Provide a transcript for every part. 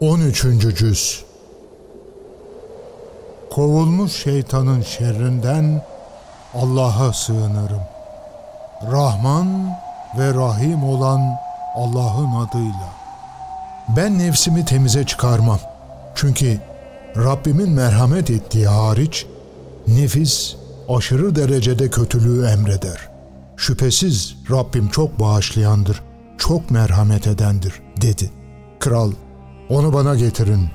13. Cüz Kovulmuş şeytanın şerrinden Allah'a sığınırım. Rahman ve Rahim olan Allah'ın adıyla. Ben nefsimi temize çıkarmam. Çünkü Rabbimin merhamet ettiği hariç nefis aşırı derecede kötülüğü emreder. Şüphesiz Rabbim çok bağışlayandır, çok merhamet edendir dedi. Kral onu bana getirin.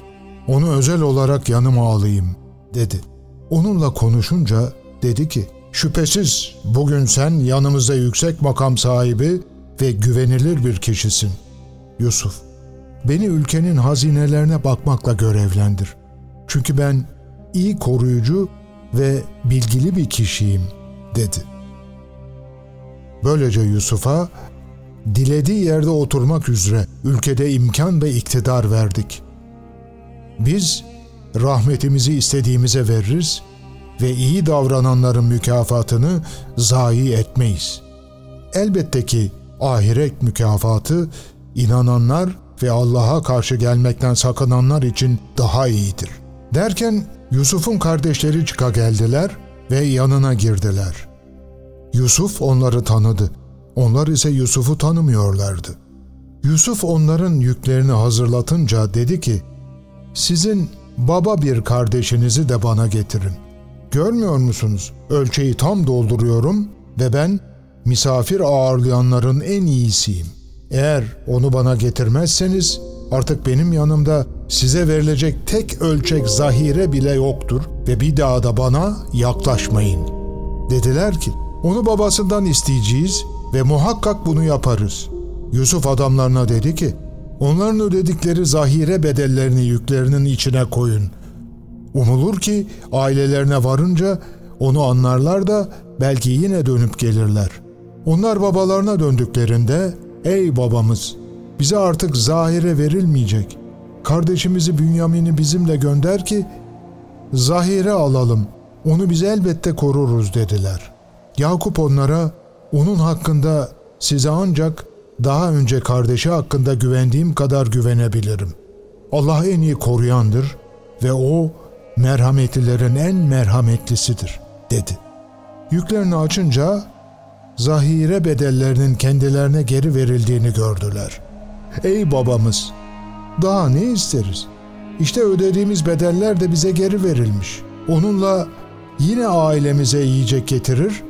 Onu özel olarak yanıma alayım, dedi. Onunla konuşunca dedi ki, şüphesiz bugün sen yanımızda yüksek makam sahibi ve güvenilir bir kişisin. Yusuf, beni ülkenin hazinelerine bakmakla görevlendir. Çünkü ben iyi koruyucu ve bilgili bir kişiyim, dedi. Böylece Yusuf'a dilediği yerde oturmak üzere ülkede imkan ve iktidar verdik. Biz rahmetimizi istediğimize veririz ve iyi davrananların mükafatını zayi etmeyiz. Elbette ki ahiret mükafatı inananlar ve Allah'a karşı gelmekten sakınanlar için daha iyidir. Derken Yusuf'un kardeşleri çıka geldiler ve yanına girdiler. Yusuf onları tanıdı onlar ise Yusuf'u tanımıyorlardı. Yusuf onların yüklerini hazırlatınca dedi ki, sizin baba bir kardeşinizi de bana getirin. Görmüyor musunuz? Ölçeği tam dolduruyorum ve ben misafir ağırlayanların en iyisiyim. Eğer onu bana getirmezseniz artık benim yanımda size verilecek tek ölçek zahire bile yoktur ve bir daha da bana yaklaşmayın. Dediler ki, onu babasından isteyeceğiz ve muhakkak bunu yaparız. Yusuf adamlarına dedi ki, onların ödedikleri zahire bedellerini yüklerinin içine koyun. Umulur ki ailelerine varınca onu anlarlar da belki yine dönüp gelirler. Onlar babalarına döndüklerinde, ey babamız bize artık zahire verilmeyecek. Kardeşimizi Bünyamin'i bizimle gönder ki zahire alalım. Onu biz elbette koruruz dediler. Yakup onlara onun hakkında size ancak daha önce kardeşi hakkında güvendiğim kadar güvenebilirim. Allah en iyi koruyandır ve o merhametlilerin en merhametlisidir dedi. Yüklerini açınca zahire bedellerinin kendilerine geri verildiğini gördüler. Ey babamız! Daha ne isteriz? İşte ödediğimiz bedeller de bize geri verilmiş. Onunla yine ailemize yiyecek getirir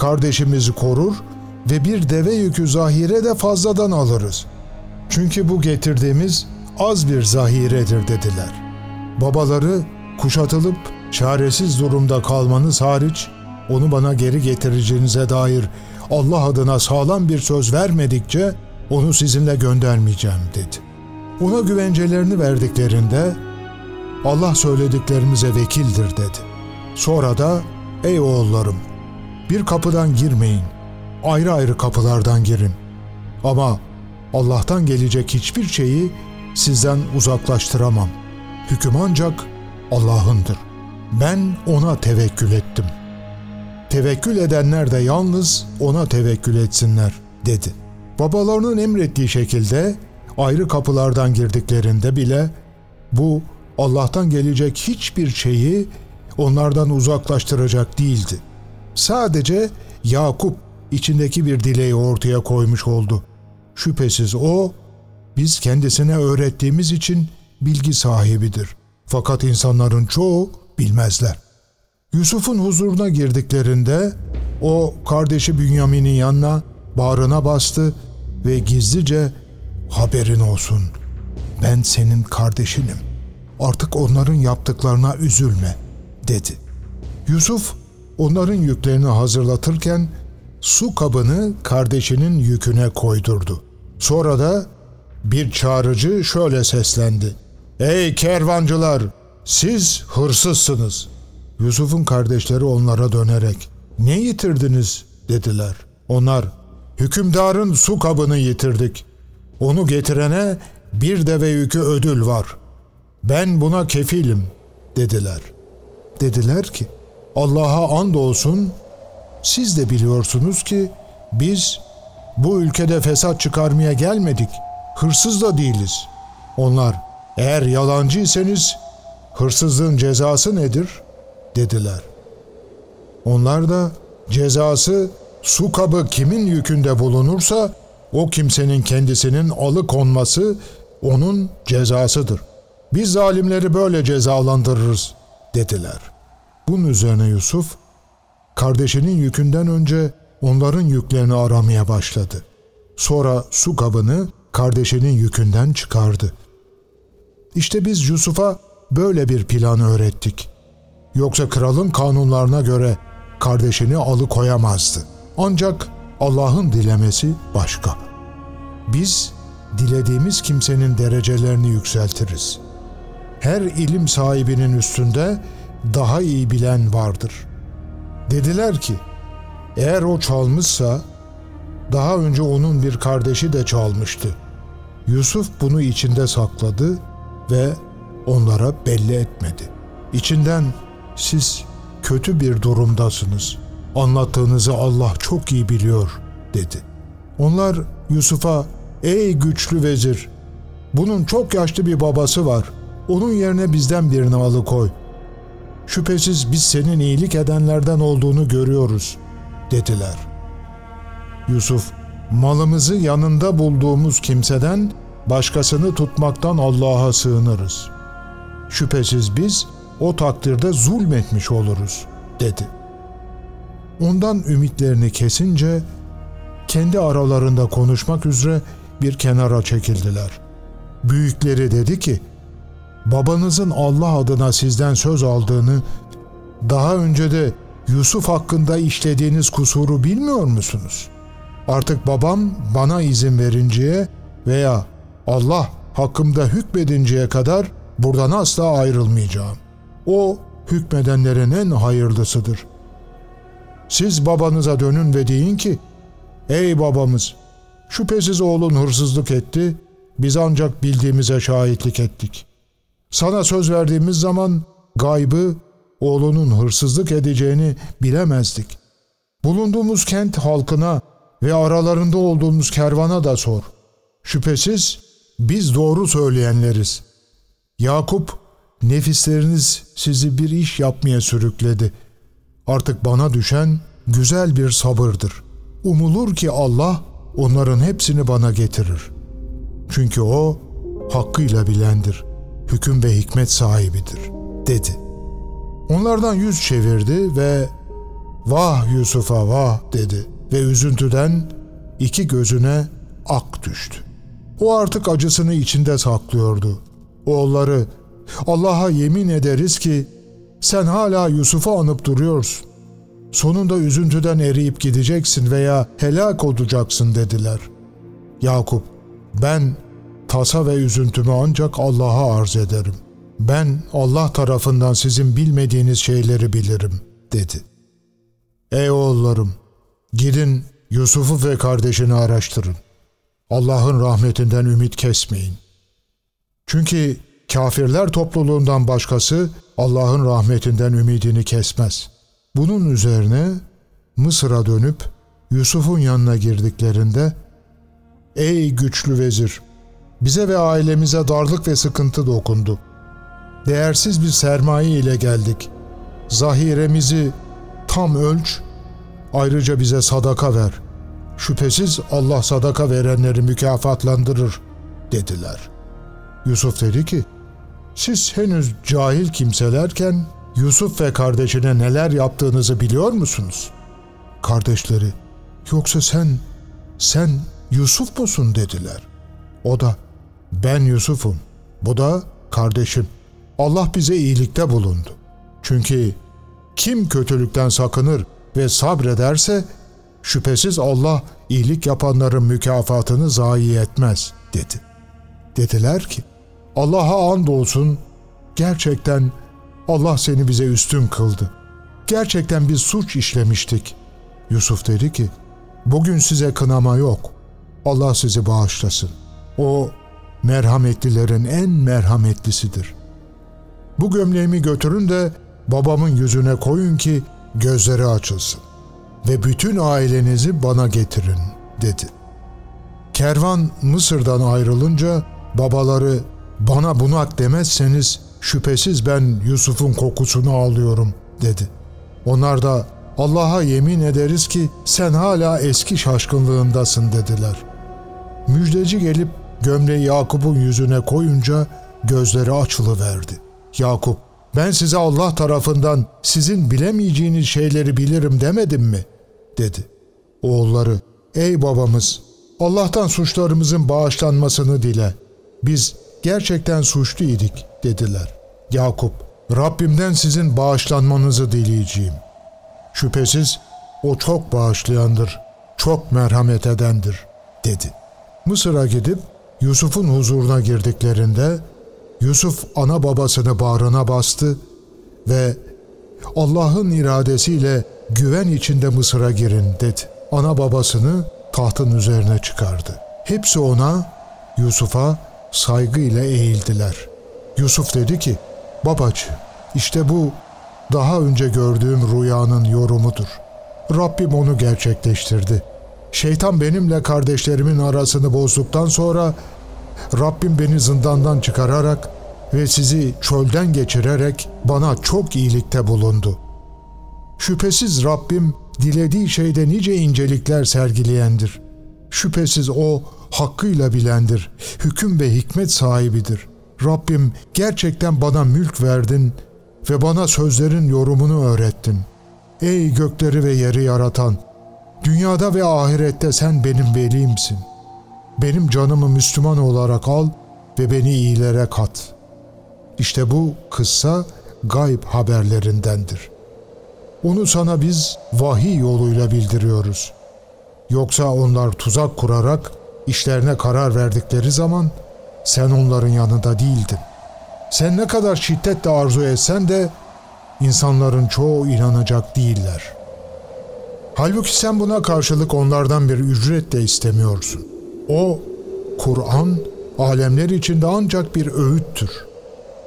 kardeşimizi korur ve bir deve yükü zahire de fazladan alırız. Çünkü bu getirdiğimiz az bir zahiredir dediler. Babaları kuşatılıp çaresiz durumda kalmanız hariç onu bana geri getireceğinize dair Allah adına sağlam bir söz vermedikçe onu sizinle göndermeyeceğim dedi. Ona güvencelerini verdiklerinde Allah söylediklerimize vekildir dedi. Sonra da ey oğullarım bir kapıdan girmeyin. Ayrı ayrı kapılardan girin. Ama Allah'tan gelecek hiçbir şeyi sizden uzaklaştıramam. Hüküm ancak Allah'ındır. Ben ona tevekkül ettim. Tevekkül edenler de yalnız ona tevekkül etsinler, dedi. Babalarının emrettiği şekilde ayrı kapılardan girdiklerinde bile bu Allah'tan gelecek hiçbir şeyi onlardan uzaklaştıracak değildi. Sadece Yakup içindeki bir dileği ortaya koymuş oldu. Şüphesiz o, biz kendisine öğrettiğimiz için bilgi sahibidir. Fakat insanların çoğu bilmezler. Yusuf'un huzuruna girdiklerinde o kardeşi Bünyamin'in yanına bağrına bastı ve gizlice haberin olsun. Ben senin kardeşinim. Artık onların yaptıklarına üzülme dedi. Yusuf onların yüklerini hazırlatırken su kabını kardeşinin yüküne koydurdu. Sonra da bir çağrıcı şöyle seslendi. Ey kervancılar! Siz hırsızsınız. Yusuf'un kardeşleri onlara dönerek ne yitirdiniz dediler. Onlar hükümdarın su kabını yitirdik. Onu getirene bir deve yükü ödül var. Ben buna kefilim dediler. Dediler ki Allah'a and olsun, siz de biliyorsunuz ki biz bu ülkede fesat çıkarmaya gelmedik, hırsız da değiliz. Onlar, Eğer yalancıysanız hırsızlığın cezası nedir? dediler. Onlar da cezası su kabı kimin yükünde bulunursa o kimsenin kendisinin alıkonması onun cezasıdır. Biz zalimleri böyle cezalandırırız dediler. Bunun üzerine Yusuf kardeşinin yükünden önce onların yüklerini aramaya başladı. Sonra su kabını kardeşinin yükünden çıkardı. İşte biz Yusuf'a böyle bir plan öğrettik. Yoksa kralın kanunlarına göre kardeşini alıkoyamazdı. Ancak Allah'ın dilemesi başka. Biz dilediğimiz kimsenin derecelerini yükseltiriz. Her ilim sahibinin üstünde daha iyi bilen vardır. Dediler ki, eğer o çalmışsa, daha önce onun bir kardeşi de çalmıştı. Yusuf bunu içinde sakladı ve onlara belli etmedi. İçinden siz kötü bir durumdasınız. Anlattığınızı Allah çok iyi biliyor dedi. Onlar Yusuf'a ey güçlü vezir bunun çok yaşlı bir babası var. Onun yerine bizden birini alıkoy. Şüphesiz biz senin iyilik edenlerden olduğunu görüyoruz dediler. Yusuf malımızı yanında bulduğumuz kimseden başkasını tutmaktan Allah'a sığınırız. Şüphesiz biz o takdirde zulmetmiş oluruz dedi. Ondan ümitlerini kesince kendi aralarında konuşmak üzere bir kenara çekildiler. Büyükleri dedi ki, babanızın Allah adına sizden söz aldığını, daha önce de Yusuf hakkında işlediğiniz kusuru bilmiyor musunuz? Artık babam bana izin verinceye veya Allah hakkımda hükmedinceye kadar buradan asla ayrılmayacağım. O hükmedenlerin en hayırlısıdır. Siz babanıza dönün ve deyin ki, Ey babamız! Şüphesiz oğlun hırsızlık etti, biz ancak bildiğimize şahitlik ettik. Sana söz verdiğimiz zaman gaybı, oğlunun hırsızlık edeceğini bilemezdik. Bulunduğumuz kent halkına ve aralarında olduğumuz kervana da sor. Şüphesiz biz doğru söyleyenleriz. Yakup, nefisleriniz sizi bir iş yapmaya sürükledi. Artık bana düşen güzel bir sabırdır. Umulur ki Allah onların hepsini bana getirir. Çünkü o hakkıyla bilendir, hüküm ve hikmet sahibidir, dedi. Onlardan yüz çevirdi ve vah Yusuf'a vah dedi ve üzüntüden iki gözüne ak düştü. O artık acısını içinde saklıyordu. Oğulları, Allah'a yemin ederiz ki sen hala Yusuf'u anıp duruyorsun. Sonunda üzüntüden eriyip gideceksin veya helak olacaksın dediler. Yakup, ben tasa ve üzüntümü ancak Allah'a arz ederim. Ben Allah tarafından sizin bilmediğiniz şeyleri bilirim, dedi. Ey oğullarım, gidin Yusuf'u ve kardeşini araştırın. Allah'ın rahmetinden ümit kesmeyin. Çünkü kafirler topluluğundan başkası Allah'ın rahmetinden ümidini kesmez. Bunun üzerine Mısır'a dönüp Yusuf'un yanına girdiklerinde Ey güçlü vezir! Bize ve ailemize darlık ve sıkıntı dokundu. Değersiz bir sermaye ile geldik. Zahiremizi tam ölç, ayrıca bize sadaka ver. Şüphesiz Allah sadaka verenleri mükafatlandırır, dediler. Yusuf dedi ki, siz henüz cahil kimselerken Yusuf ve kardeşine neler yaptığınızı biliyor musunuz? Kardeşleri, yoksa sen, sen Yusuf musun dediler. O da, ben Yusuf'um, bu da kardeşim. Allah bize iyilikte bulundu. Çünkü kim kötülükten sakınır ve sabrederse, şüphesiz Allah iyilik yapanların mükafatını zayi etmez, dedi. Dediler ki, Allah'a andolsun, gerçekten Allah seni bize üstün kıldı. Gerçekten bir suç işlemiştik. Yusuf dedi ki, bugün size kınama yok. Allah sizi bağışlasın. O merhametlilerin en merhametlisidir. Bu gömleğimi götürün de babamın yüzüne koyun ki gözleri açılsın ve bütün ailenizi bana getirin dedi. Kervan Mısır'dan ayrılınca babaları bana bunak demezseniz şüphesiz ben Yusuf'un kokusunu alıyorum dedi. Onlar da Allah'a yemin ederiz ki sen hala eski şaşkınlığındasın dediler. Müjdeci gelip gömleği Yakup'un yüzüne koyunca gözleri açılıverdi. Yakup, ben size Allah tarafından sizin bilemeyeceğiniz şeyleri bilirim demedim mi? dedi. Oğulları, ey babamız, Allah'tan suçlarımızın bağışlanmasını dile. Biz gerçekten suçlu idik dediler. Yakup, Rabbimden sizin bağışlanmanızı dileyeceğim. Şüphesiz o çok bağışlayandır, çok merhamet edendir dedi. Mısır'a gidip Yusuf'un huzuruna girdiklerinde Yusuf ana babasını bağrına bastı ve Allah'ın iradesiyle güven içinde Mısır'a girin dedi. Ana babasını tahtın üzerine çıkardı. Hepsi ona, Yusuf'a saygıyla eğildiler. Yusuf dedi ki, babacı işte bu daha önce gördüğüm rüyanın yorumudur. Rabbim onu gerçekleştirdi. Şeytan benimle kardeşlerimin arasını bozduktan sonra Rabbim beni zindandan çıkararak ve sizi çölden geçirerek bana çok iyilikte bulundu. Şüphesiz Rabbim dilediği şeyde nice incelikler sergileyendir. Şüphesiz O hakkıyla bilendir, hüküm ve hikmet sahibidir. Rabbim gerçekten bana mülk verdin ve bana sözlerin yorumunu öğrettin. Ey gökleri ve yeri yaratan, dünyada ve ahirette sen benim velimsin. Benim canımı Müslüman olarak al ve beni iyilere kat. İşte bu kıssa gayb haberlerindendir. Onu sana biz vahiy yoluyla bildiriyoruz. Yoksa onlar tuzak kurarak işlerine karar verdikleri zaman sen onların yanında değildin. Sen ne kadar şiddetle arzu etsen de insanların çoğu inanacak değiller. Halbuki sen buna karşılık onlardan bir ücret de istemiyorsun. O, Kur'an, alemler içinde ancak bir öğüttür.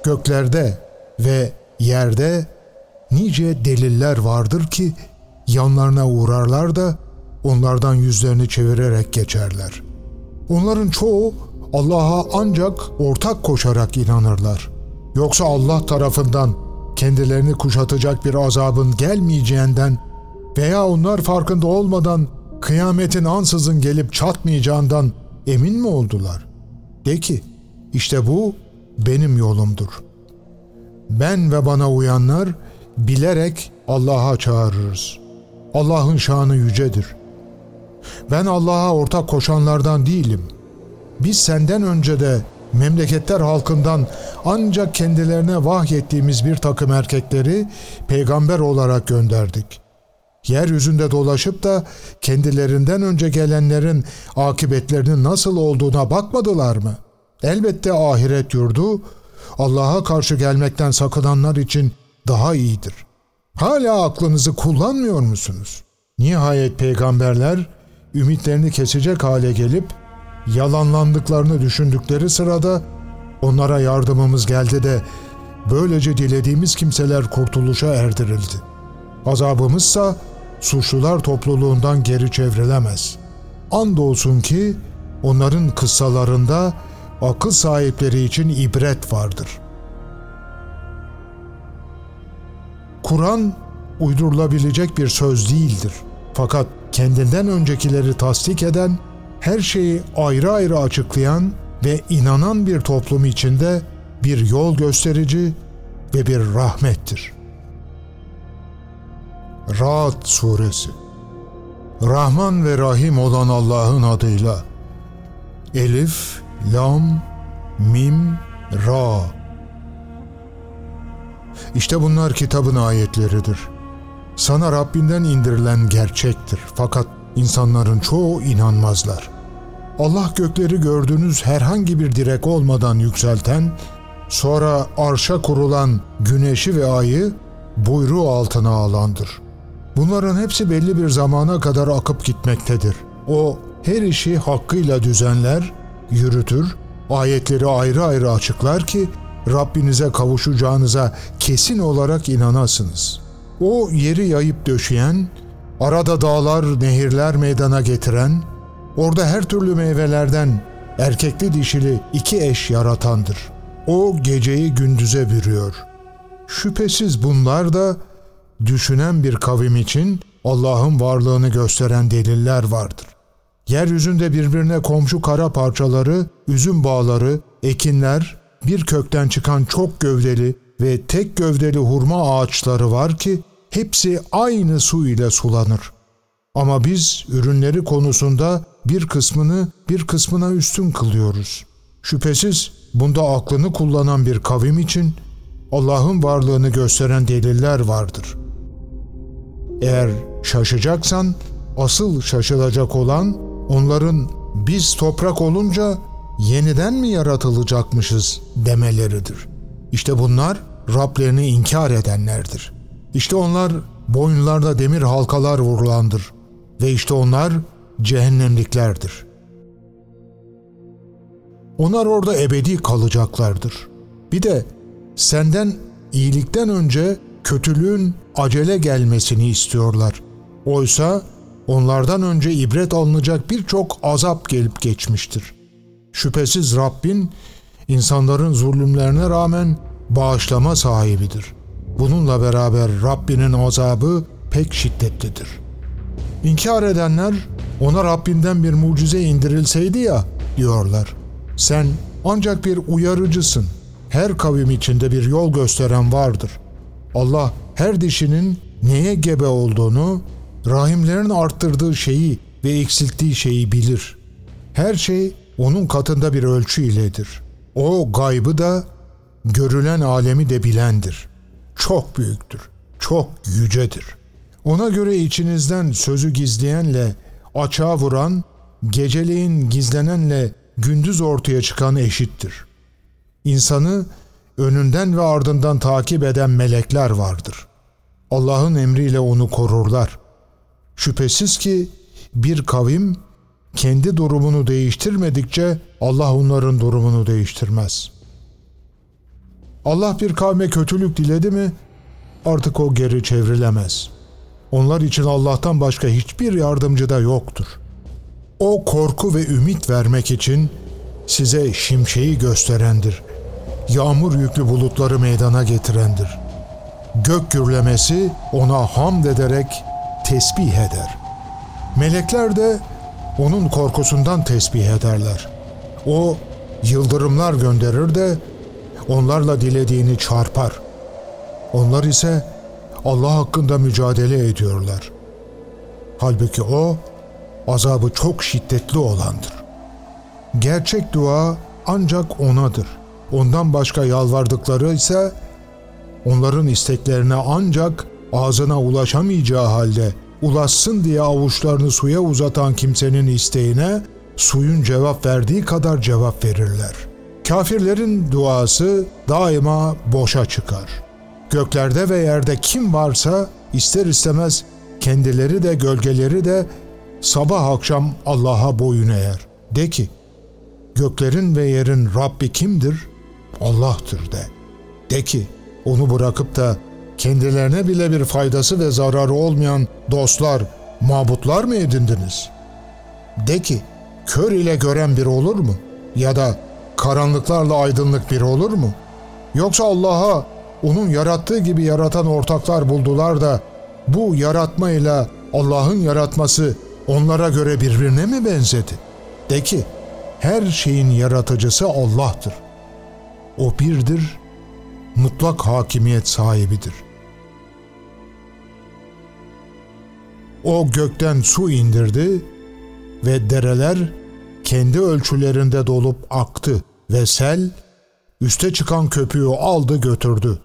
Göklerde ve yerde nice deliller vardır ki yanlarına uğrarlar da onlardan yüzlerini çevirerek geçerler. Onların çoğu Allah'a ancak ortak koşarak inanırlar. Yoksa Allah tarafından kendilerini kuşatacak bir azabın gelmeyeceğinden veya onlar farkında olmadan kıyametin ansızın gelip çatmayacağından emin mi oldular? De ki, işte bu benim yolumdur. Ben ve bana uyanlar bilerek Allah'a çağırırız. Allah'ın şanı yücedir. Ben Allah'a ortak koşanlardan değilim. Biz senden önce de memleketler halkından ancak kendilerine vahyettiğimiz bir takım erkekleri peygamber olarak gönderdik. Yeryüzünde dolaşıp da kendilerinden önce gelenlerin akıbetlerinin nasıl olduğuna bakmadılar mı? Elbette ahiret yurdu Allah'a karşı gelmekten sakınanlar için daha iyidir. Hala aklınızı kullanmıyor musunuz? Nihayet peygamberler ümitlerini kesecek hale gelip yalanlandıklarını düşündükleri sırada onlara yardımımız geldi de böylece dilediğimiz kimseler kurtuluşa erdirildi. Azabımızsa suçlular topluluğundan geri çevrilemez. Andolsun ki onların kıssalarında akıl sahipleri için ibret vardır. Kur'an uydurulabilecek bir söz değildir. Fakat kendinden öncekileri tasdik eden, her şeyi ayrı ayrı açıklayan ve inanan bir toplum içinde bir yol gösterici ve bir rahmettir. Ra'd Suresi Rahman ve Rahim olan Allah'ın adıyla Elif, Lam, Mim, Ra İşte bunlar kitabın ayetleridir. Sana Rabbinden indirilen gerçektir fakat insanların çoğu inanmazlar. Allah gökleri gördüğünüz herhangi bir direk olmadan yükselten, sonra arşa kurulan güneşi ve ayı buyruğu altına alandır. Bunların hepsi belli bir zamana kadar akıp gitmektedir. O her işi hakkıyla düzenler, yürütür, ayetleri ayrı ayrı açıklar ki Rabbinize kavuşacağınıza kesin olarak inanasınız. O yeri yayıp döşeyen, arada dağlar, nehirler meydana getiren, orada her türlü meyvelerden erkekli dişili iki eş yaratandır. O geceyi gündüze bürüyor. Şüphesiz bunlar da düşünen bir kavim için Allah'ın varlığını gösteren deliller vardır. Yeryüzünde birbirine komşu kara parçaları, üzüm bağları, ekinler, bir kökten çıkan çok gövdeli ve tek gövdeli hurma ağaçları var ki hepsi aynı su ile sulanır. Ama biz ürünleri konusunda bir kısmını bir kısmına üstün kılıyoruz. Şüphesiz bunda aklını kullanan bir kavim için Allah'ın varlığını gösteren deliller vardır. Eğer şaşacaksan asıl şaşılacak olan onların biz toprak olunca yeniden mi yaratılacakmışız demeleridir. İşte bunlar Rablerini inkar edenlerdir. İşte onlar boyunlarda demir halkalar vurulandır ve işte onlar cehennemliklerdir. Onlar orada ebedi kalacaklardır. Bir de senden iyilikten önce kötülüğün acele gelmesini istiyorlar. Oysa onlardan önce ibret alınacak birçok azap gelip geçmiştir. Şüphesiz Rabbin insanların zulümlerine rağmen bağışlama sahibidir. Bununla beraber Rabbinin azabı pek şiddetlidir. İnkar edenler ona Rabbinden bir mucize indirilseydi ya diyorlar. Sen ancak bir uyarıcısın. Her kavim içinde bir yol gösteren vardır. Allah her dişinin neye gebe olduğunu, rahimlerin arttırdığı şeyi ve eksilttiği şeyi bilir. Her şey onun katında bir ölçü iledir. O gaybı da, görülen alemi de bilendir. Çok büyüktür, çok yücedir. Ona göre içinizden sözü gizleyenle açığa vuran, geceleyin gizlenenle gündüz ortaya çıkan eşittir. İnsanı önünden ve ardından takip eden melekler vardır. Allah'ın emriyle onu korurlar. Şüphesiz ki bir kavim kendi durumunu değiştirmedikçe Allah onların durumunu değiştirmez. Allah bir kavme kötülük diledi mi artık o geri çevrilemez. Onlar için Allah'tan başka hiçbir yardımcı da yoktur. O korku ve ümit vermek için size şimşeği gösterendir. Yağmur yüklü bulutları meydana getirendir. Gök gürlemesi ona hamd ederek tesbih eder. Melekler de onun korkusundan tesbih ederler. O yıldırımlar gönderir de onlarla dilediğini çarpar. Onlar ise Allah hakkında mücadele ediyorlar. Halbuki o azabı çok şiddetli olandır. Gerçek dua ancak onadır. Ondan başka yalvardıkları ise onların isteklerine ancak ağzına ulaşamayacağı halde ulaşsın diye avuçlarını suya uzatan kimsenin isteğine suyun cevap verdiği kadar cevap verirler. Kafirlerin duası daima boşa çıkar. Göklerde ve yerde kim varsa ister istemez kendileri de gölgeleri de sabah akşam Allah'a boyun eğer. De ki, göklerin ve yerin Rabbi kimdir? Allah'tır de. De ki, onu bırakıp da kendilerine bile bir faydası ve zararı olmayan dostlar, mabutlar mı edindiniz? De ki, kör ile gören bir olur mu? Ya da karanlıklarla aydınlık bir olur mu? Yoksa Allah'a onun yarattığı gibi yaratan ortaklar buldular da bu yaratmayla Allah'ın yaratması onlara göre birbirine mi benzedi? De ki, her şeyin yaratıcısı Allah'tır. O birdir, mutlak hakimiyet sahibidir. O gökten su indirdi ve dereler kendi ölçülerinde dolup aktı ve sel üste çıkan köpüğü aldı götürdü.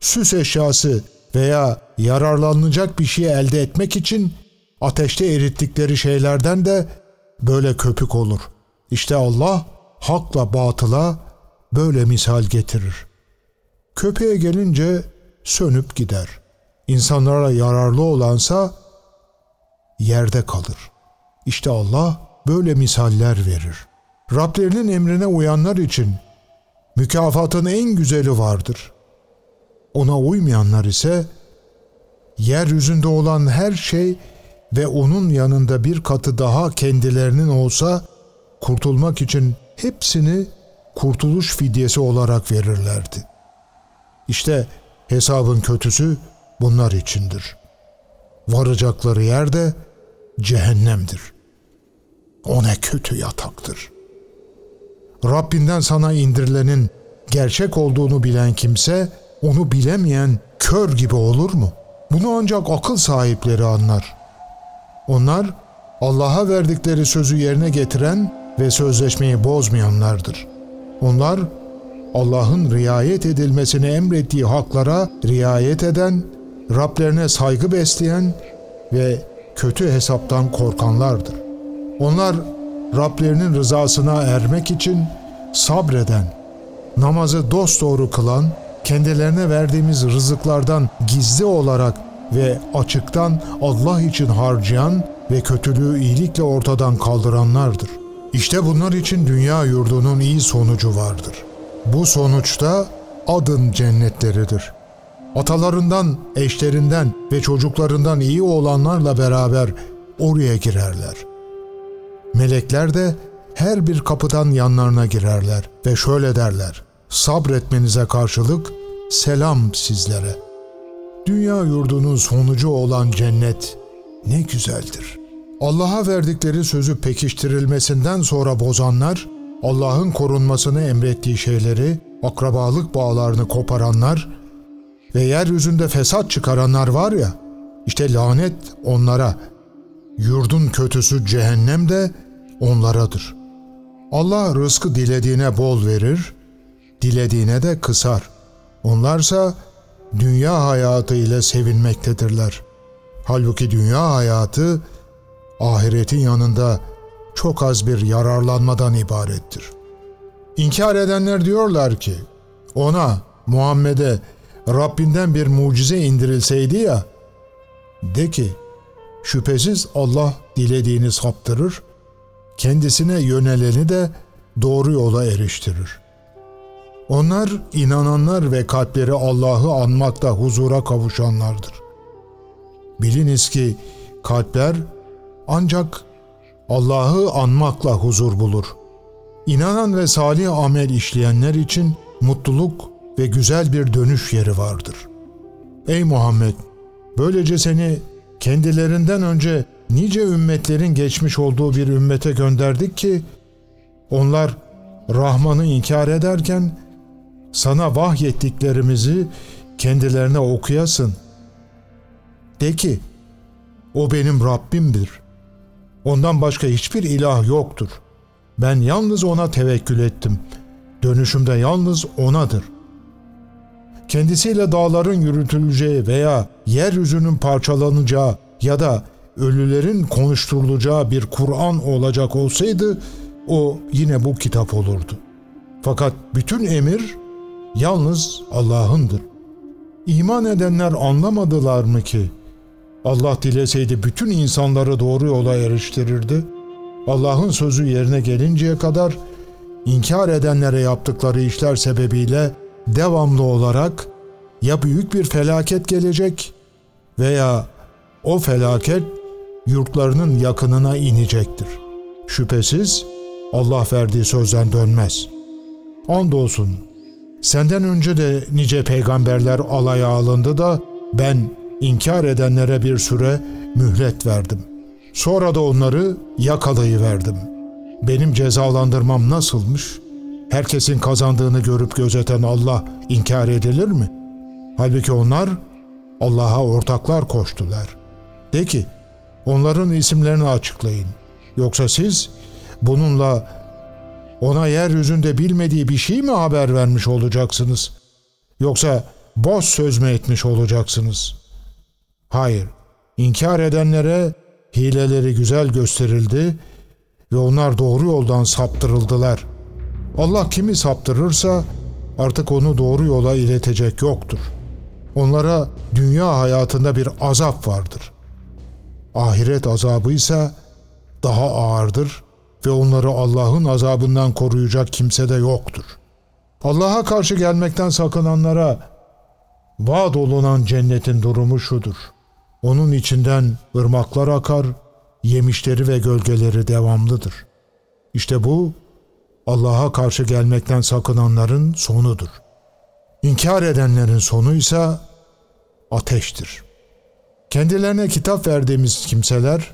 Süs eşyası veya yararlanacak bir şey elde etmek için ateşte erittikleri şeylerden de böyle köpük olur. İşte Allah hakla batıla böyle misal getirir. Köpeğe gelince sönüp gider. İnsanlara yararlı olansa yerde kalır. İşte Allah böyle misaller verir. Rablerinin emrine uyanlar için mükafatın en güzeli vardır. Ona uymayanlar ise yeryüzünde olan her şey ve onun yanında bir katı daha kendilerinin olsa kurtulmak için hepsini kurtuluş fidyesi olarak verirlerdi. İşte hesabın kötüsü bunlar içindir. Varacakları yer de cehennemdir. O ne kötü yataktır. Rabbinden sana indirilenin gerçek olduğunu bilen kimse onu bilemeyen kör gibi olur mu? Bunu ancak akıl sahipleri anlar. Onlar Allah'a verdikleri sözü yerine getiren ve sözleşmeyi bozmayanlardır. Onlar Allah'ın riayet edilmesini emrettiği haklara riayet eden, Rablerine saygı besleyen ve kötü hesaptan korkanlardır. Onlar Rablerinin rızasına ermek için sabreden, namazı dosdoğru kılan, kendilerine verdiğimiz rızıklardan gizli olarak ve açıktan Allah için harcayan ve kötülüğü iyilikle ortadan kaldıranlardır. İşte bunlar için dünya yurdunun iyi sonucu vardır. Bu sonuçta adın cennetleridir. Atalarından, eşlerinden ve çocuklarından iyi olanlarla beraber oraya girerler. Melekler de her bir kapıdan yanlarına girerler ve şöyle derler. Sabretmenize karşılık selam sizlere. Dünya yurdunun sonucu olan cennet ne güzeldir. Allah'a verdikleri sözü pekiştirilmesinden sonra bozanlar, Allah'ın korunmasını emrettiği şeyleri, akrabalık bağlarını koparanlar ve yeryüzünde fesat çıkaranlar var ya, işte lanet onlara. Yurdun kötüsü cehennem de onlaradır. Allah rızkı dilediğine bol verir, dilediğine de kısar. Onlarsa dünya hayatı ile sevinmektedirler. Halbuki dünya hayatı ahiretin yanında çok az bir yararlanmadan ibarettir. İnkar edenler diyorlar ki, ona, Muhammed'e Rabbinden bir mucize indirilseydi ya, de ki, şüphesiz Allah dilediğini saptırır, kendisine yöneleni de doğru yola eriştirir. Onlar inananlar ve kalpleri Allah'ı anmakta huzura kavuşanlardır. Biliniz ki kalpler ancak Allah'ı anmakla huzur bulur. İnanan ve salih amel işleyenler için mutluluk ve güzel bir dönüş yeri vardır. Ey Muhammed! Böylece seni kendilerinden önce nice ümmetlerin geçmiş olduğu bir ümmete gönderdik ki onlar Rahman'ı inkar ederken sana vahyettiklerimizi kendilerine okuyasın. De ki, o benim Rabbimdir. Ondan başka hiçbir ilah yoktur. Ben yalnız ona tevekkül ettim. Dönüşümde yalnız onadır. Kendisiyle dağların yürütüleceği veya yeryüzünün parçalanacağı ya da ölülerin konuşturulacağı bir Kur'an olacak olsaydı o yine bu kitap olurdu. Fakat bütün emir yalnız Allah'ındır. İman edenler anlamadılar mı ki Allah dileseydi bütün insanları doğru yola eriştirirdi. Allah'ın sözü yerine gelinceye kadar inkar edenlere yaptıkları işler sebebiyle devamlı olarak ya büyük bir felaket gelecek veya o felaket yurtlarının yakınına inecektir. Şüphesiz Allah verdiği sözden dönmez. Andolsun senden önce de nice peygamberler alaya alındı da ben inkar edenlere bir süre mühlet verdim. Sonra da onları yakalayıverdim. Benim cezalandırmam nasılmış? Herkesin kazandığını görüp gözeten Allah inkar edilir mi? Halbuki onlar Allah'a ortaklar koştular. De ki, onların isimlerini açıklayın. Yoksa siz bununla ona yeryüzünde bilmediği bir şey mi haber vermiş olacaksınız? Yoksa boş söz mü etmiş olacaksınız?'' Hayır, inkar edenlere hileleri güzel gösterildi ve onlar doğru yoldan saptırıldılar. Allah kimi saptırırsa artık onu doğru yola iletecek yoktur. Onlara dünya hayatında bir azap vardır. Ahiret azabı ise daha ağırdır ve onları Allah'ın azabından koruyacak kimse de yoktur. Allah'a karşı gelmekten sakınanlara vaad olunan cennetin durumu şudur. Onun içinden ırmaklar akar, yemişleri ve gölgeleri devamlıdır. İşte bu Allah'a karşı gelmekten sakınanların sonudur. İnkar edenlerin sonu ise ateştir. Kendilerine kitap verdiğimiz kimseler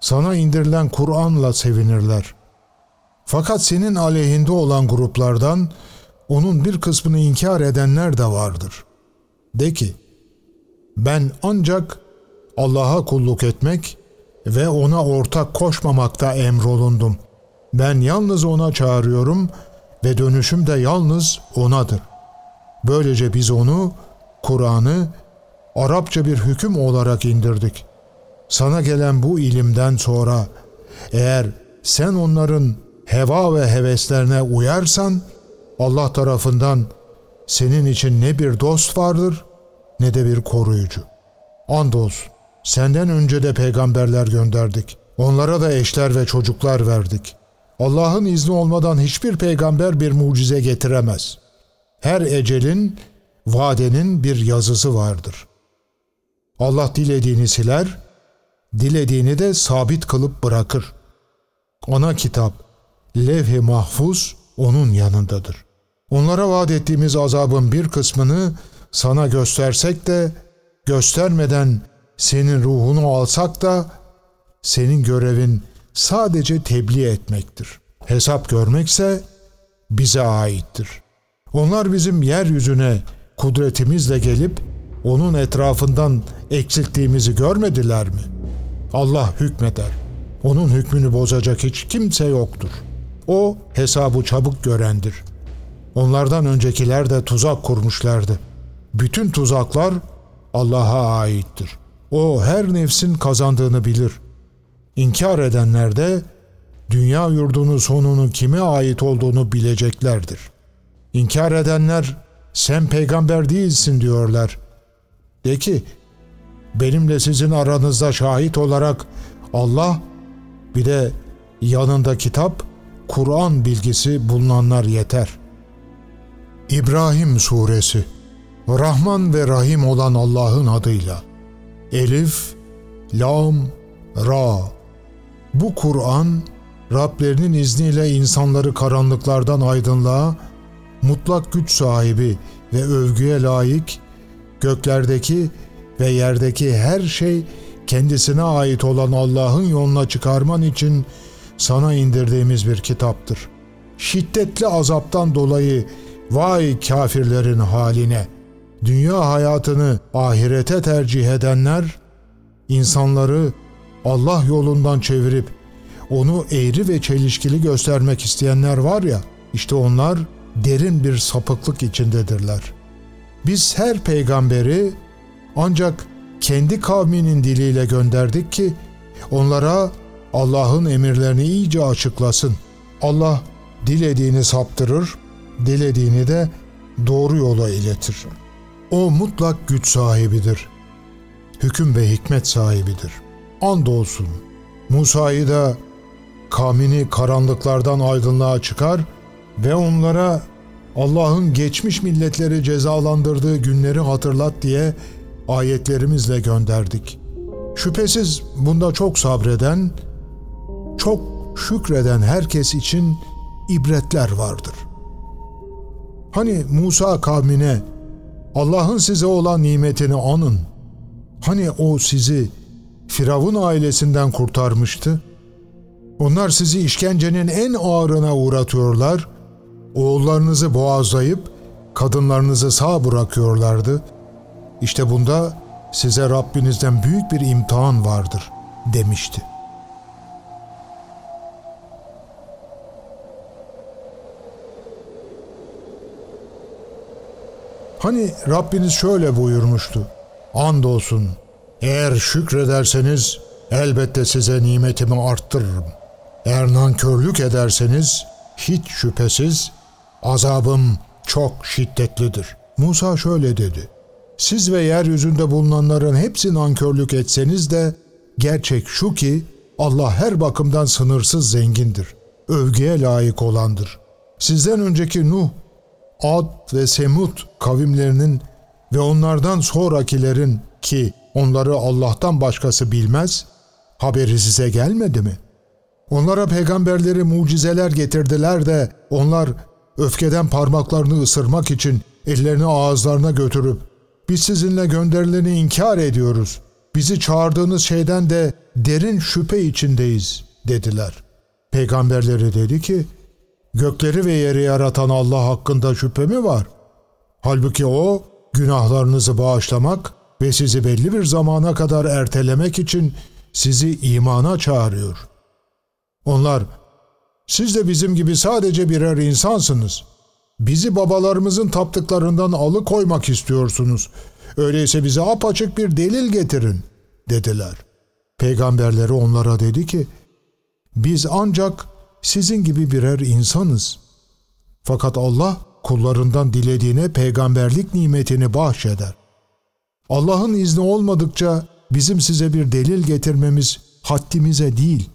sana indirilen Kur'an'la sevinirler. Fakat senin aleyhinde olan gruplardan onun bir kısmını inkar edenler de vardır. De ki, ben ancak Allah'a kulluk etmek ve ona ortak koşmamakta emrolundum. Ben yalnız ona çağırıyorum ve dönüşüm de yalnız onadır. Böylece biz onu, Kur'an'ı Arapça bir hüküm olarak indirdik. Sana gelen bu ilimden sonra eğer sen onların heva ve heveslerine uyarsan Allah tarafından senin için ne bir dost vardır ne de bir koruyucu. Andolsun senden önce de peygamberler gönderdik. Onlara da eşler ve çocuklar verdik. Allah'ın izni olmadan hiçbir peygamber bir mucize getiremez. Her ecelin, vadenin bir yazısı vardır. Allah dilediğini siler, dilediğini de sabit kılıp bırakır. Ana kitap, levh-i mahfuz onun yanındadır. Onlara vaat ettiğimiz azabın bir kısmını sana göstersek de göstermeden senin ruhunu alsak da senin görevin sadece tebliğ etmektir. Hesap görmekse bize aittir. Onlar bizim yeryüzüne kudretimizle gelip onun etrafından eksilttiğimizi görmediler mi? Allah hükmeder. Onun hükmünü bozacak hiç kimse yoktur. O hesabı çabuk görendir. Onlardan öncekiler de tuzak kurmuşlardı. Bütün tuzaklar Allah'a aittir. O her nefsin kazandığını bilir. İnkar edenler de dünya yurdunun sonunun kime ait olduğunu bileceklerdir. İnkar edenler sen peygamber değilsin diyorlar. De ki benimle sizin aranızda şahit olarak Allah bir de yanında kitap, Kur'an bilgisi bulunanlar yeter. İbrahim Suresi Rahman ve Rahim olan Allah'ın adıyla Elif, Lam, Ra Bu Kur'an Rablerinin izniyle insanları karanlıklardan aydınlığa, mutlak güç sahibi ve övgüye layık, göklerdeki ve yerdeki her şey kendisine ait olan Allah'ın yoluna çıkarman için sana indirdiğimiz bir kitaptır. Şiddetli azaptan dolayı vay kafirlerin haline. Dünya hayatını ahirete tercih edenler, insanları Allah yolundan çevirip onu eğri ve çelişkili göstermek isteyenler var ya, işte onlar derin bir sapıklık içindedirler. Biz her peygamberi ancak kendi kavminin diliyle gönderdik ki onlara Allah'ın emirlerini iyice açıklasın. Allah dilediğini saptırır, dilediğini de doğru yola iletir. O mutlak güç sahibidir. Hüküm ve hikmet sahibidir. Andolsun Musa'yı da kavmini karanlıklardan aydınlığa çıkar ve onlara Allah'ın geçmiş milletleri cezalandırdığı günleri hatırlat diye ayetlerimizle gönderdik. Şüphesiz bunda çok sabreden, çok şükreden herkes için ibretler vardır. Hani Musa kavmine Allah'ın size olan nimetini anın. Hani o sizi Firavun ailesinden kurtarmıştı? Onlar sizi işkencenin en ağırına uğratıyorlar, oğullarınızı boğazlayıp kadınlarınızı sağ bırakıyorlardı. İşte bunda size Rabbinizden büyük bir imtihan vardır demişti. Hani Rabbiniz şöyle buyurmuştu. Andolsun eğer şükrederseniz elbette size nimetimi arttırırım. Eğer nankörlük ederseniz hiç şüphesiz azabım çok şiddetlidir. Musa şöyle dedi. Siz ve yeryüzünde bulunanların hepsi nankörlük etseniz de gerçek şu ki Allah her bakımdan sınırsız zengindir. Övgüye layık olandır. Sizden önceki Nuh, Ad ve Semut kavimlerinin ve onlardan sonrakilerin ki onları Allah'tan başkası bilmez, haberi size gelmedi mi? Onlara peygamberleri mucizeler getirdiler de onlar öfkeden parmaklarını ısırmak için ellerini ağızlarına götürüp biz sizinle gönderileni inkar ediyoruz. Bizi çağırdığınız şeyden de derin şüphe içindeyiz dediler. Peygamberleri dedi ki gökleri ve yeri yaratan Allah hakkında şüphe mi var? Halbuki o günahlarınızı bağışlamak ve sizi belli bir zamana kadar ertelemek için sizi imana çağırıyor. Onlar, siz de bizim gibi sadece birer insansınız. Bizi babalarımızın taptıklarından alıkoymak istiyorsunuz. Öyleyse bize apaçık bir delil getirin, dediler. Peygamberleri onlara dedi ki, biz ancak sizin gibi birer insanız. Fakat Allah kullarından dilediğine peygamberlik nimetini bahşeder. Allah'ın izni olmadıkça bizim size bir delil getirmemiz haddimize değil.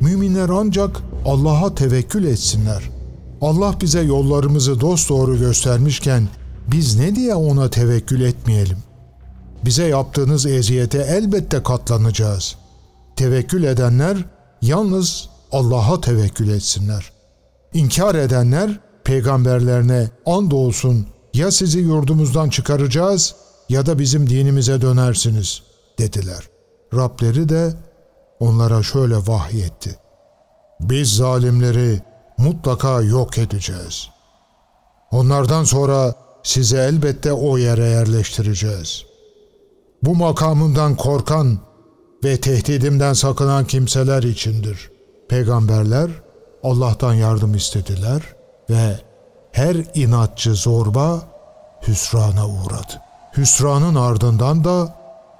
Müminler ancak Allah'a tevekkül etsinler. Allah bize yollarımızı dosdoğru göstermişken biz ne diye ona tevekkül etmeyelim? Bize yaptığınız eziyete elbette katlanacağız. Tevekkül edenler yalnız Allah'a tevekkül etsinler. İnkar edenler peygamberlerine andolsun ya sizi yurdumuzdan çıkaracağız ya da bizim dinimize dönersiniz dediler. Rableri de onlara şöyle vahyetti. Biz zalimleri mutlaka yok edeceğiz. Onlardan sonra sizi elbette o yere yerleştireceğiz. Bu makamımdan korkan ve tehdidimden sakınan kimseler içindir. Peygamberler Allah'tan yardım istediler ve her inatçı zorba hüsrana uğradı. Hüsranın ardından da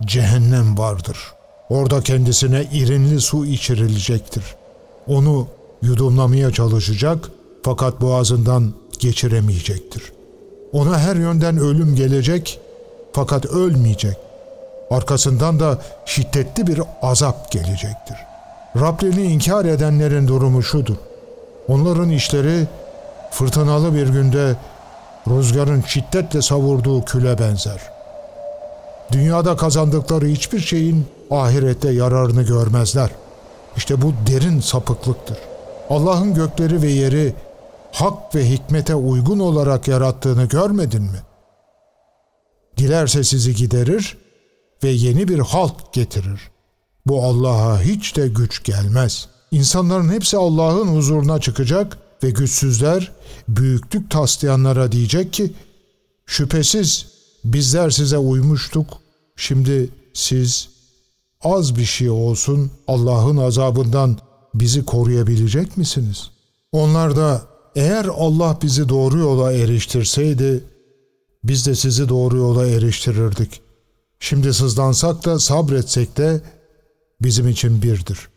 cehennem vardır. Orada kendisine irinli su içirilecektir. Onu yudumlamaya çalışacak fakat boğazından geçiremeyecektir. Ona her yönden ölüm gelecek fakat ölmeyecek. Arkasından da şiddetli bir azap gelecektir. Rablerini inkar edenlerin durumu şudur. Onların işleri fırtınalı bir günde rüzgarın şiddetle savurduğu küle benzer. Dünyada kazandıkları hiçbir şeyin ahirette yararını görmezler. İşte bu derin sapıklıktır. Allah'ın gökleri ve yeri hak ve hikmete uygun olarak yarattığını görmedin mi? Dilerse sizi giderir ve yeni bir halk getirir. Bu Allah'a hiç de güç gelmez. İnsanların hepsi Allah'ın huzuruna çıkacak ve güçsüzler büyüklük taslayanlara diyecek ki şüphesiz bizler size uymuştuk. Şimdi siz az bir şey olsun Allah'ın azabından bizi koruyabilecek misiniz? Onlar da eğer Allah bizi doğru yola eriştirseydi biz de sizi doğru yola eriştirirdik. Şimdi sızlansak da sabretsek de bizim için birdir.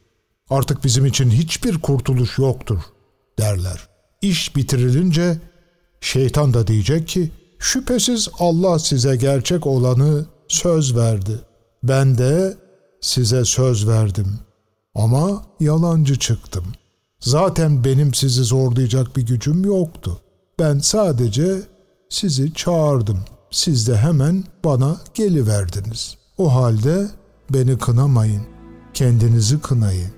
Artık bizim için hiçbir kurtuluş yoktur derler. İş bitirilince şeytan da diyecek ki şüphesiz Allah size gerçek olanı söz verdi. Ben de size söz verdim ama yalancı çıktım. Zaten benim sizi zorlayacak bir gücüm yoktu. Ben sadece sizi çağırdım. Siz de hemen bana geliverdiniz. O halde beni kınamayın. Kendinizi kınayın.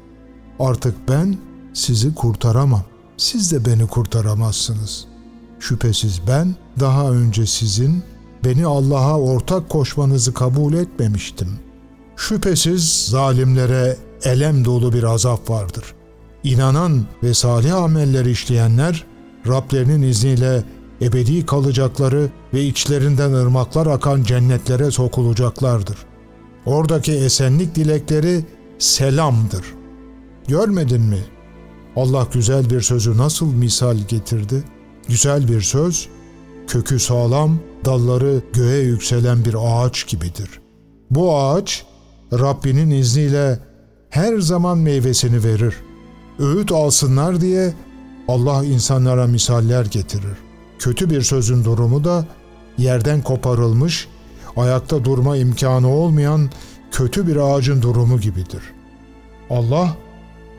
Artık ben sizi kurtaramam. Siz de beni kurtaramazsınız. Şüphesiz ben daha önce sizin beni Allah'a ortak koşmanızı kabul etmemiştim. Şüphesiz zalimlere elem dolu bir azap vardır. İnanan ve salih ameller işleyenler Rablerinin izniyle ebedi kalacakları ve içlerinden ırmaklar akan cennetlere sokulacaklardır. Oradaki esenlik dilekleri selamdır. Görmedin mi? Allah güzel bir sözü nasıl misal getirdi? Güzel bir söz, kökü sağlam, dalları göğe yükselen bir ağaç gibidir. Bu ağaç Rabbinin izniyle her zaman meyvesini verir. Öğüt alsınlar diye Allah insanlara misaller getirir. Kötü bir sözün durumu da yerden koparılmış, ayakta durma imkanı olmayan kötü bir ağacın durumu gibidir. Allah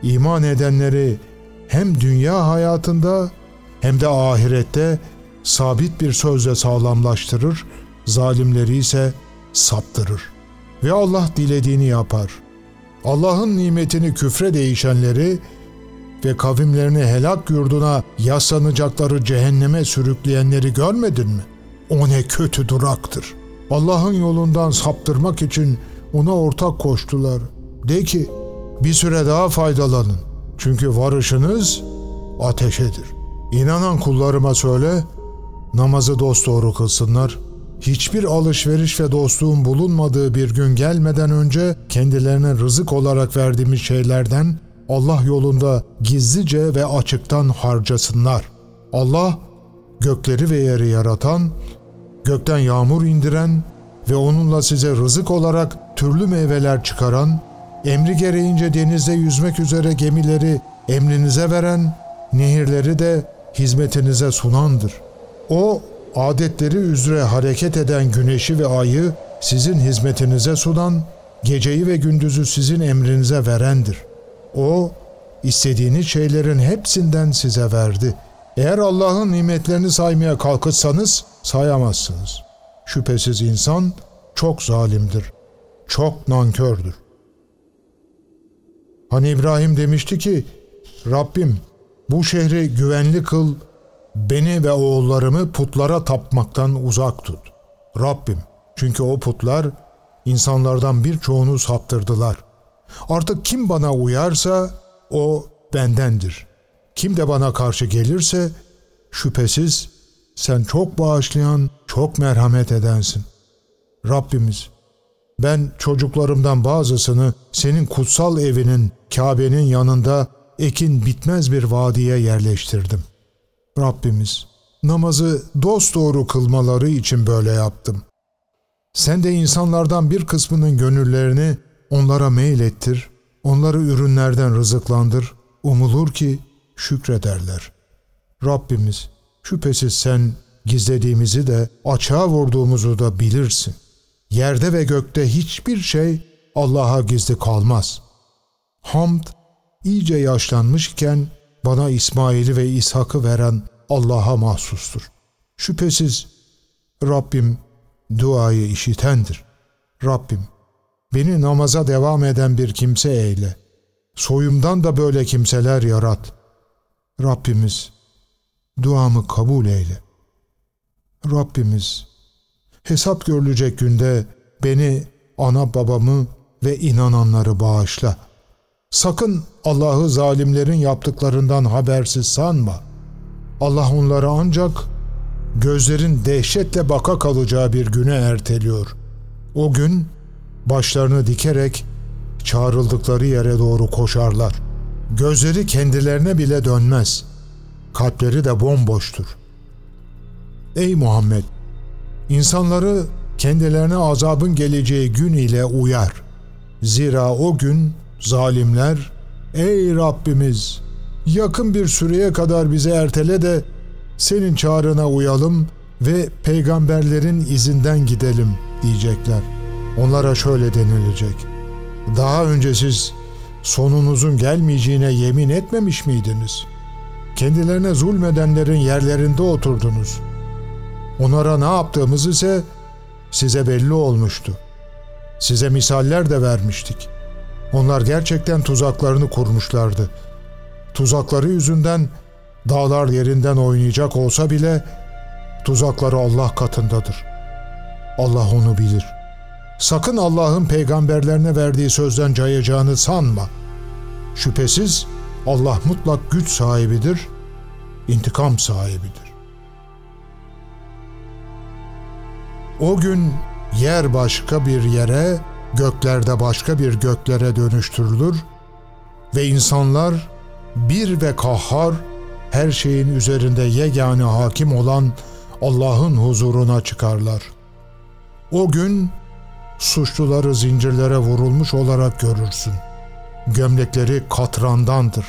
iman edenleri hem dünya hayatında hem de ahirette sabit bir sözle sağlamlaştırır, zalimleri ise saptırır. Ve Allah dilediğini yapar. Allah'ın nimetini küfre değişenleri ve kavimlerini helak yurduna yaslanacakları cehenneme sürükleyenleri görmedin mi? O ne kötü duraktır. Allah'ın yolundan saptırmak için ona ortak koştular. De ki bir süre daha faydalanın. Çünkü varışınız ateşedir. İnanan kullarıma söyle, namazı dosdoğru kılsınlar. Hiçbir alışveriş ve dostluğun bulunmadığı bir gün gelmeden önce kendilerine rızık olarak verdiğimiz şeylerden Allah yolunda gizlice ve açıktan harcasınlar. Allah gökleri ve yeri yaratan, gökten yağmur indiren ve onunla size rızık olarak türlü meyveler çıkaran, emri gereğince denizde yüzmek üzere gemileri emrinize veren, nehirleri de hizmetinize sunandır. O adetleri üzere hareket eden güneşi ve ayı sizin hizmetinize sunan, geceyi ve gündüzü sizin emrinize verendir. O istediğiniz şeylerin hepsinden size verdi. Eğer Allah'ın nimetlerini saymaya kalkışsanız sayamazsınız. Şüphesiz insan çok zalimdir, çok nankördür. Hani İbrahim demişti ki, Rabbim bu şehri güvenli kıl, beni ve oğullarımı putlara tapmaktan uzak tut. Rabbim, çünkü o putlar insanlardan birçoğunu saptırdılar. Artık kim bana uyarsa o bendendir. Kim de bana karşı gelirse şüphesiz sen çok bağışlayan, çok merhamet edensin. Rabbimiz, ben çocuklarımdan bazısını senin kutsal evinin, Kabe'nin yanında ekin bitmez bir vadiye yerleştirdim. Rabbimiz, namazı dosdoğru kılmaları için böyle yaptım. Sen de insanlardan bir kısmının gönüllerini onlara meylettir, onları ürünlerden rızıklandır, umulur ki şükrederler. Rabbimiz, şüphesiz sen gizlediğimizi de açığa vurduğumuzu da bilirsin. Yerde ve gökte hiçbir şey Allah'a gizli kalmaz. Hamd iyice yaşlanmışken bana İsmail'i ve İshak'ı veren Allah'a mahsustur. Şüphesiz Rabbim duayı işitendir. Rabbim beni namaza devam eden bir kimse eyle. Soyumdan da böyle kimseler yarat. Rabbimiz duamı kabul eyle. Rabbimiz hesap görülecek günde beni, ana babamı ve inananları bağışla. Sakın Allah'ı zalimlerin yaptıklarından habersiz sanma. Allah onları ancak gözlerin dehşetle baka kalacağı bir güne erteliyor. O gün başlarını dikerek çağrıldıkları yere doğru koşarlar. Gözleri kendilerine bile dönmez. Kalpleri de bomboştur. Ey Muhammed! İnsanları kendilerine azabın geleceği gün ile uyar. Zira o gün zalimler, ey Rabbimiz yakın bir süreye kadar bizi ertele de senin çağrına uyalım ve peygamberlerin izinden gidelim diyecekler. Onlara şöyle denilecek. Daha önce siz sonunuzun gelmeyeceğine yemin etmemiş miydiniz? Kendilerine zulmedenlerin yerlerinde oturdunuz. Onlara ne yaptığımız ise size belli olmuştu. Size misaller de vermiştik. Onlar gerçekten tuzaklarını kurmuşlardı. Tuzakları yüzünden dağlar yerinden oynayacak olsa bile tuzakları Allah katındadır. Allah onu bilir. Sakın Allah'ın peygamberlerine verdiği sözden cayacağını sanma. Şüphesiz Allah mutlak güç sahibidir, intikam sahibidir. O gün yer başka bir yere, göklerde başka bir göklere dönüştürülür ve insanlar bir ve kahhar her şeyin üzerinde yegane hakim olan Allah'ın huzuruna çıkarlar. O gün suçluları zincirlere vurulmuş olarak görürsün. Gömlekleri katrandandır.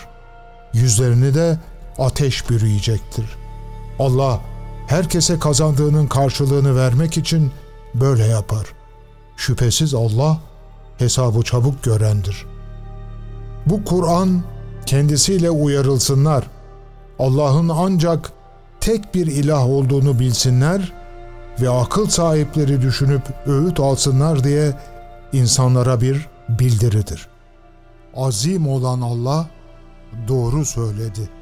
Yüzlerini de ateş bürüyecektir. Allah herkese kazandığının karşılığını vermek için böyle yapar. Şüphesiz Allah hesabı çabuk görendir. Bu Kur'an kendisiyle uyarılsınlar. Allah'ın ancak tek bir ilah olduğunu bilsinler ve akıl sahipleri düşünüp öğüt alsınlar diye insanlara bir bildiridir. Azim olan Allah doğru söyledi.